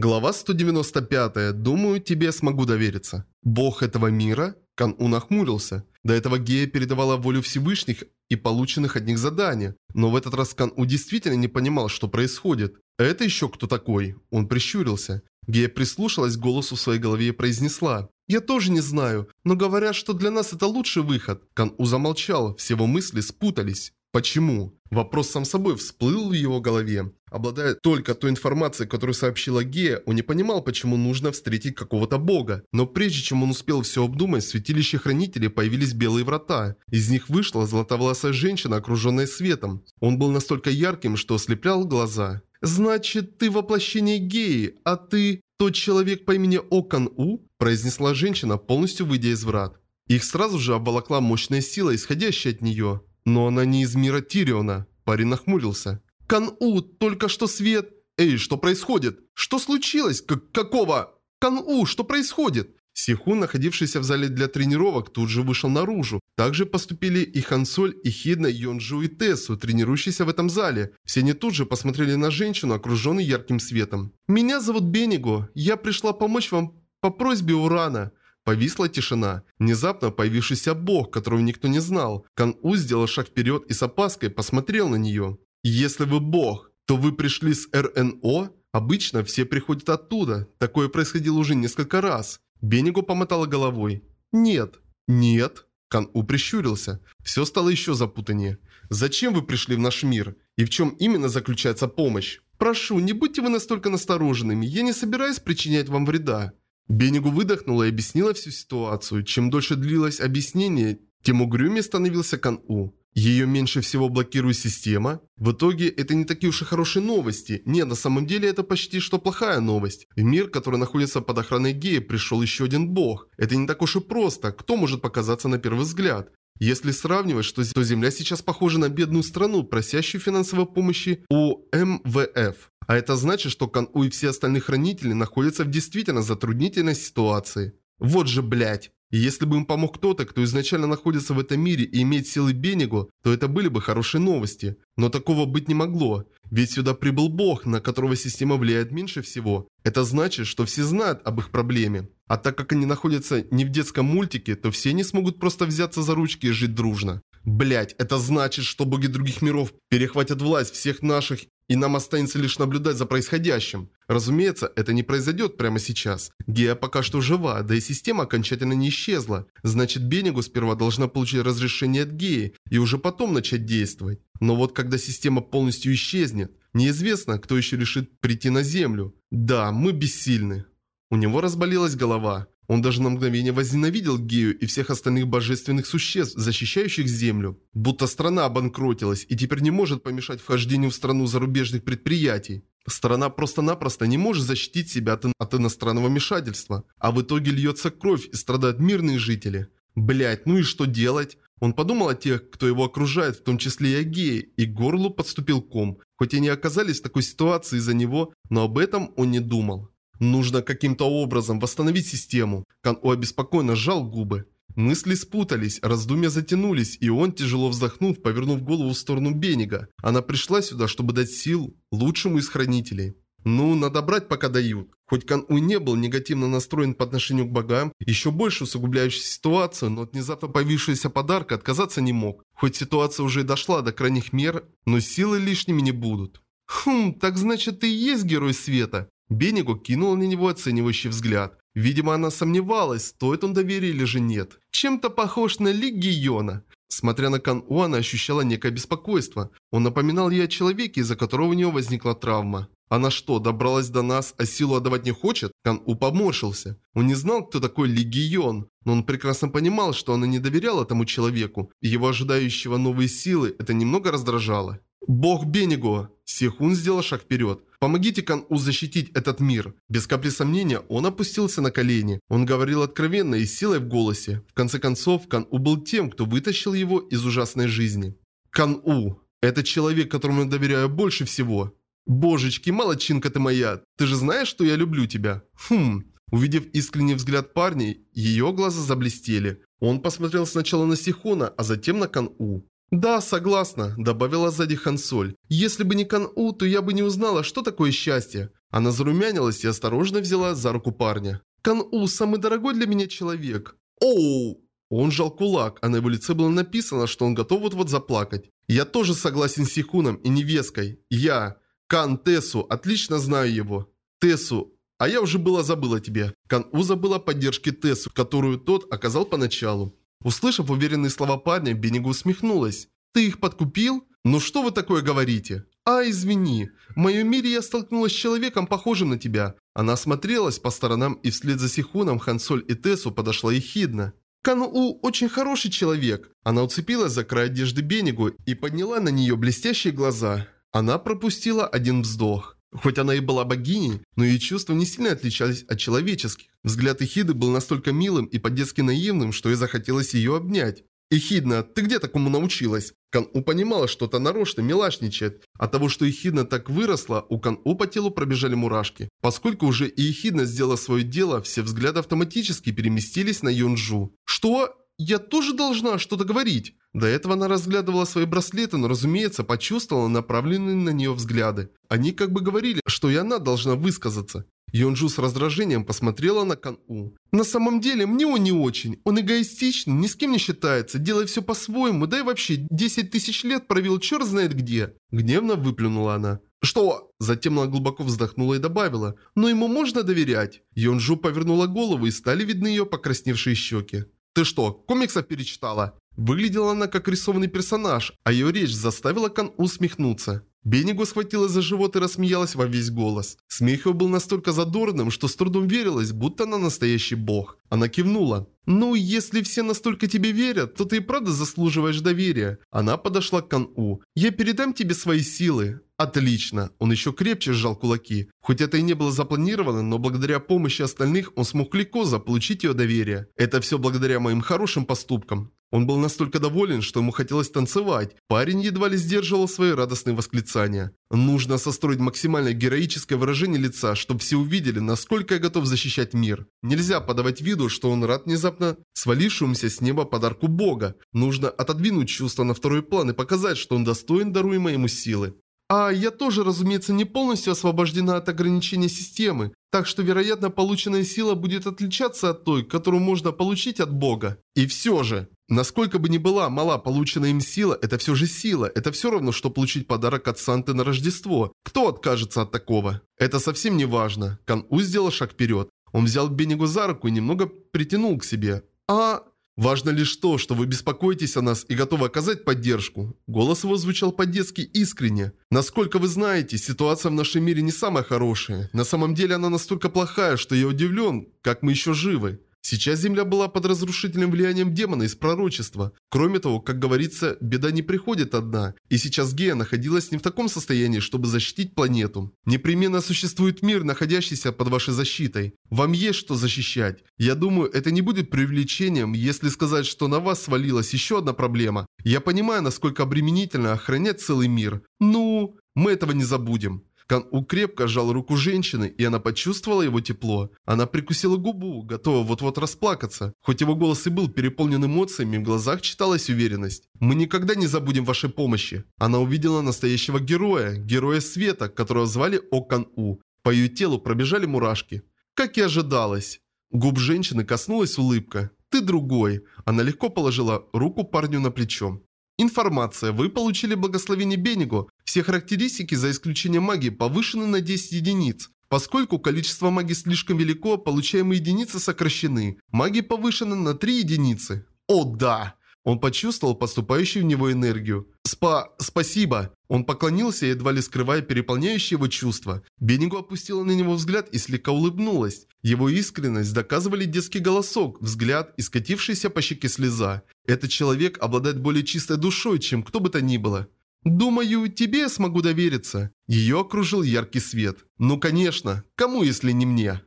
Глава 195. Думаю, тебе смогу довериться. Бог этого мира? Кан-У нахмурился. До этого Гея передавала волю Всевышних и полученных от них задания. Но в этот раз Кан-У действительно не понимал, что происходит. «Это еще кто такой?» Он прищурился. Гея прислушалась к голосу в своей голове и произнесла. «Я тоже не знаю, но говорят, что для нас это лучший выход». Кан-У замолчал, все его мысли спутались. Почему? Вопрос сам собой всплыл в его голове. Обладая только той информацией, которую сообщила Гея, он не понимал, почему нужно встретить какого-то бога. Но прежде чем он успел все обдумать, в святилище хранителей появились белые врата. Из них вышла золотоволосая женщина, окруженная светом. Он был настолько ярким, что ослеплял глаза. «Значит, ты воплощение Геи, а ты тот человек по имени Окан-У?» произнесла женщина, полностью выйдя из врат. Их сразу же обволокла мощная сила, исходящая от нее. Но она не из мира Тириона. Парень нахмурился. Кан-У, только что свет... Эй, что происходит? Что случилось? К какого? Кан-У, что происходит? Сихун, находившийся в зале для тренировок, тут же вышел наружу. Также поступили и Хансоль, и Хидна, Йонджу и Тессу, тренирующиеся в этом зале. Все они тут же посмотрели на женщину, окруженную ярким светом. «Меня зовут Бениго. Я пришла помочь вам по просьбе Урана». Повисла тишина. Внезапно появившийся бог, которого никто не знал. Кан-У сделал шаг вперед и с опаской посмотрел на нее. «Если вы бог, то вы пришли с РНО?» Обычно все приходят оттуда. Такое происходило уже несколько раз. Бениго помотала головой. «Нет». «Нет». Кан-У прищурился. Все стало еще запутаннее. «Зачем вы пришли в наш мир? И в чем именно заключается помощь? Прошу, не будьте вы настолько настороженными. Я не собираюсь причинять вам вреда». Бенигу выдохнула и объяснила всю ситуацию. Чем дольше длилось объяснение, тем угрюмее становился Кан-У. Ее меньше всего блокирует система. В итоге это не такие уж и хорошие новости. Нет, на самом деле это почти что плохая новость. В мир, который находится под охраной Геи, пришел еще один бог. Это не так уж и просто. Кто может показаться на первый взгляд? Если сравнивать, что, то Земля сейчас похожа на бедную страну, просящую финансовой помощи у МВФ. А это значит, что Кан-У и все остальные хранители находятся в действительно затруднительной ситуации. Вот же блять. И если бы им помог кто-то, кто изначально находится в этом мире и имеет силы Бенигу, то это были бы хорошие новости. Но такого быть не могло. Ведь сюда прибыл бог, на которого система влияет меньше всего. Это значит, что все знают об их проблеме. А так как они находятся не в детском мультике, то все не смогут просто взяться за ручки и жить дружно. Блять, это значит, что боги других миров перехватят власть всех наших и нам останется лишь наблюдать за происходящим. Разумеется, это не произойдет прямо сейчас. Гея пока что жива, да и система окончательно не исчезла. Значит, Бенегу сперва должна получить разрешение от Геи и уже потом начать действовать. Но вот когда система полностью исчезнет, неизвестно, кто еще решит прийти на Землю. Да, мы бессильны. У него разболелась голова. Он даже на мгновение возненавидел Гею и всех остальных божественных существ, защищающих Землю. Будто страна обанкротилась и теперь не может помешать вхождению в страну зарубежных предприятий. Страна просто-напросто не может защитить себя от, от иностранного вмешательства. А в итоге льется кровь и страдают мирные жители. Блять, ну и что делать? Он подумал о тех, кто его окружает, в том числе и о гее, и к горлу подступил ком. Хоть они оказались в такой ситуации из-за него, но об этом он не думал. Нужно каким-то образом восстановить систему. Кан-У обеспокоенно сжал губы. Мысли спутались, раздумья затянулись, и он, тяжело вздохнув, повернув голову в сторону Бенига. Она пришла сюда, чтобы дать сил лучшему из хранителей. Ну, надо брать, пока дают. Хоть Кан-У не был негативно настроен по отношению к богам, еще больше усугубляющей ситуацию, но от внезапно появившегося подарка отказаться не мог. Хоть ситуация уже и дошла до крайних мер, но силы лишними не будут. Хм, так значит ты и есть герой света. Бениго кинул на него оценивающий взгляд. Видимо, она сомневалась, стоит он доверия или же нет. Чем-то похож на Легиона. Смотря на Кан-У, она ощущала некое беспокойство. Он напоминал ей о человеке, из-за которого у нее возникла травма. Она что, добралась до нас, а силу отдавать не хочет? Кан-У поморщился. Он не знал, кто такой Легион, но он прекрасно понимал, что она не доверяла тому человеку. И его ожидающего новые силы это немного раздражало. «Бог Бениго!» Сихун сделал шаг вперед. «Помогите Кан-У защитить этот мир!» Без капли сомнения он опустился на колени. Он говорил откровенно и силой в голосе. В конце концов, Кан-У был тем, кто вытащил его из ужасной жизни. «Кан-У! Это человек, которому я доверяю больше всего!» «Божечки, молодчинка ты моя! Ты же знаешь, что я люблю тебя?» «Хм...» Увидев искренний взгляд парня, ее глаза заблестели. Он посмотрел сначала на Сихона, а затем на Кан-У. «Да, согласна», – добавила сзади Хансоль. «Если бы не Кан-У, то я бы не узнала, что такое счастье. Она зарумянилась и осторожно взяла за руку парня. «Кан-У, самый дорогой для меня человек». «Оу!» Он жал кулак, а на его лице было написано, что он готов вот-вот заплакать. «Я тоже согласен с Сихуном и невесткой. Я, Кан Тесу, отлично знаю его. Тесу, а я уже было забыла тебе». Кан-У забыла о поддержке Тесу, которую тот оказал поначалу. Услышав уверенные слова парня, Бенигу усмехнулась. «Ты их подкупил? Ну что вы такое говорите?» «А, извини. В моем мире я столкнулась с человеком, похожим на тебя». Она осмотрелась по сторонам и вслед за Сихуном, Хансоль и Тесу подошла ехидно. Кан-У очень хороший человек. Она уцепилась за край одежды Бенигу и подняла на нее блестящие глаза. Она пропустила один вздох. Хоть она и была богиней, но ее чувства не сильно отличались от человеческих. Взгляд Эхиды был настолько милым и по-детски наивным, что ей захотелось ее обнять. «Эхидна, ты где такому научилась?» Кан-У понимала, что это нарочно милашничает. От того, что Эхидна так выросла, у Кан-У по телу пробежали мурашки. Поскольку уже и Эхидна сделала свое дело, все взгляды автоматически переместились на Юнджу. «Что? Я тоже должна что-то говорить?» До этого она разглядывала свои браслеты, но, разумеется, почувствовала направленные на нее взгляды. Они как бы говорили, что и она должна высказаться. Йонджу с раздражением посмотрела на Кан-У. «На самом деле, мне он не очень. Он эгоистичный, ни с кем не считается, делает все по-своему, да и вообще 10 тысяч лет провел черт знает где». Гневно выплюнула она. «Что?» Затем она глубоко вздохнула и добавила. «Но ему можно доверять?» Йонджу повернула голову и стали видны ее покрасневшие щеки. «Ты что, комиксов перечитала?» Выглядела она как рисованный персонаж, а ее речь заставила Кан усмехнуться. Бенигу схватила за живот и рассмеялась во весь голос. Смех ее был настолько задорным, что с трудом верилось, будто она настоящий бог. Она кивнула. «Ну, если все настолько тебе верят, то ты и правда заслуживаешь доверия». Она подошла к Кан-У. «Я передам тебе свои силы». Отлично. Он еще крепче сжал кулаки. Хоть это и не было запланировано, но благодаря помощи остальных он смог легко заполучить ее доверие. Это все благодаря моим хорошим поступкам. Он был настолько доволен, что ему хотелось танцевать. Парень едва ли сдерживал свои радостные восклицания. Нужно состроить максимально героическое выражение лица, чтобы все увидели, насколько я готов защищать мир. Нельзя подавать виду, что он рад внезапно свалившемуся с неба подарку Бога. Нужно отодвинуть чувство на второй план и показать, что он достоин даруемой ему силы. А я тоже, разумеется, не полностью освобождена от ограничения системы, так что, вероятно, полученная сила будет отличаться от той, которую можно получить от Бога. И все же, насколько бы ни была мала полученная им сила, это все же сила. Это все равно, что получить подарок от Санты на Рождество. Кто откажется от такого? Это совсем не важно. Кан-У сделал шаг вперед. Он взял Бенигу за руку и немного притянул к себе. А... Важно лишь то, что вы беспокоитесь о нас и готовы оказать поддержку. Голос его звучал по-детски искренне. Насколько вы знаете, ситуация в нашем мире не самая хорошая. На самом деле она настолько плохая, что я удивлен, как мы еще живы. Сейчас Земля была под разрушительным влиянием демона из пророчества. Кроме того, как говорится, беда не приходит одна. И сейчас Гея находилась не в таком состоянии, чтобы защитить планету. Непременно существует мир, находящийся под вашей защитой. Вам есть что защищать. Я думаю, это не будет привлечением, если сказать, что на вас свалилась еще одна проблема. Я понимаю, насколько обременительно охранять целый мир. Ну, мы этого не забудем. Кан-У крепко сжал руку женщины, и она почувствовала его тепло. Она прикусила губу, готова вот-вот расплакаться. Хоть его голос и был переполнен эмоциями, в глазах читалась уверенность. «Мы никогда не забудем вашей помощи». Она увидела настоящего героя, героя света, которого звали О Кан-У. По ее телу пробежали мурашки. Как и ожидалось. Губ женщины коснулась улыбка. «Ты другой». Она легко положила руку парню на плечо. Информация. Вы получили благословение Бениго. Все характеристики, за исключением магии, повышены на 10 единиц. Поскольку количество магии слишком велико, получаемые единицы сокращены. Магия повышена на 3 единицы. О да! Он почувствовал поступающую в него энергию. «Спа... спасибо!» Он поклонился, едва ли скрывая переполняющие его чувства. Бенигу опустила на него взгляд и слегка улыбнулась. Его искренность доказывали детский голосок, взгляд и скатившаяся по щеке слеза. Этот человек обладает более чистой душой, чем кто бы то ни было. «Думаю, тебе я смогу довериться». Ее окружил яркий свет. «Ну конечно, кому если не мне?»